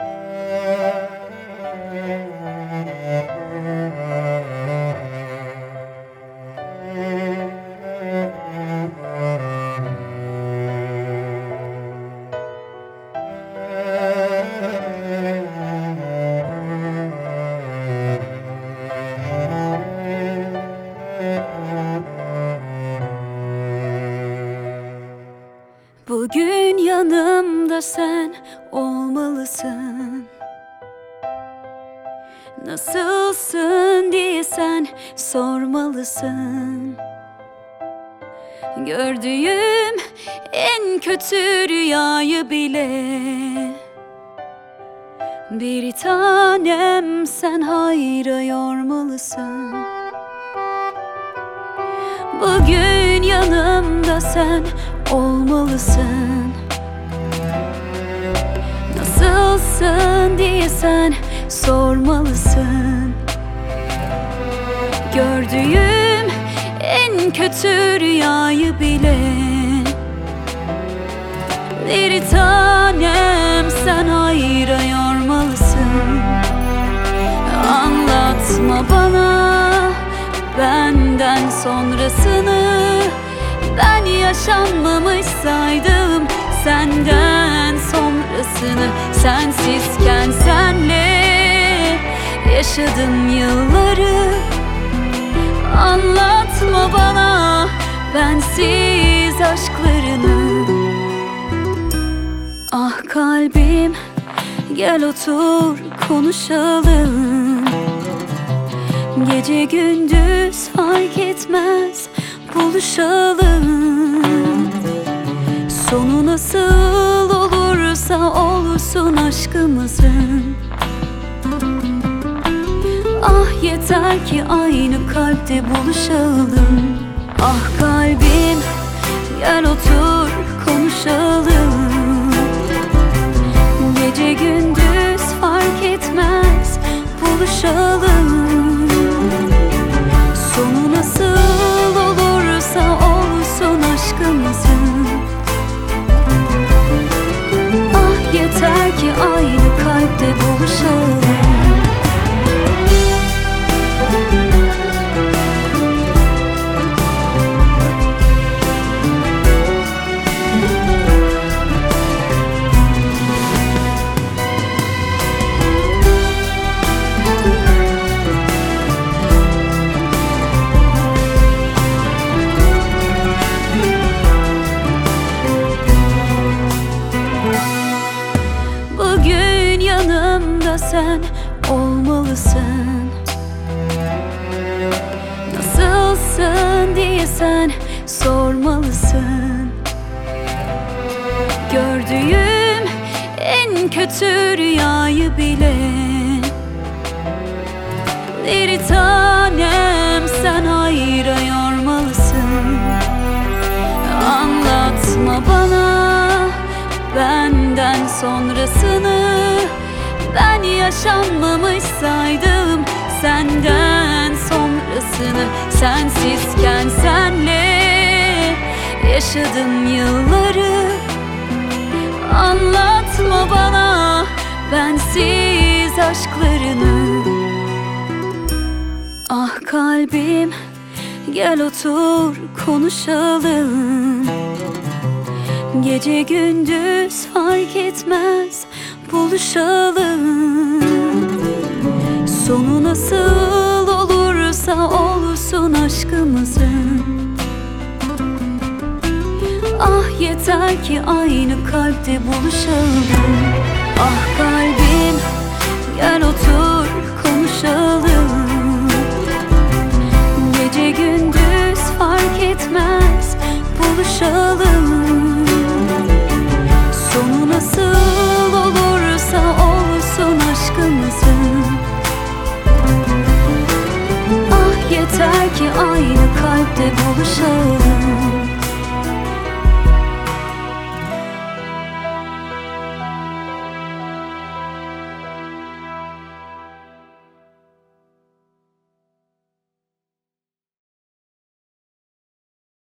Bugün yanımda sen olmalısın. Nasılsın diye sen sormalısın. Gördüğüm en kötü rüyayı bile Bir tanem sen hayra yormalısın Bugün yanımda sen olmalısın Nasılsın diye sen sormalısın. Gördüğüm en kötü rüyayı bile Bir tanem sen hayra yormalısın. Anlatma bana benden sonrasını. Ben yaşanmamış saydım senden sonrasını Sensizken senle yaşadım yılları. Anlatma bana bensiz aşklarını. Ah kalbim gel otur konuşalım. Gece gündüz fark etmez buluşalım Sonu nasıl olursa olsun aşkımızın. Ah yeter ki aynı kalpte buluşalım. Ah kalbim gel otur konuşalım. Gece gündüz fark etmez buluşalım aynı kalpte buluşalım olmalısın Nasılsın diye sen sormalısın. Gördüğüm en kötü rüyayı bile Bir tanem sen hayra yormalısın. Anlatma bana benden sonrasını yaşanmamış saydım senden sonrasını Sensizken senle yaşadım yılları. Anlatma bana bensiz aşklarını. Ah kalbim gel otur konuşalım. Gece gündüz fark etmez buluşalım Sonu nasıl olursa olsun aşkımızın. Ah yeter ki aynı kalpte buluşalım. Ah kalbim gel yeter ki aynı kalpte buluşalım.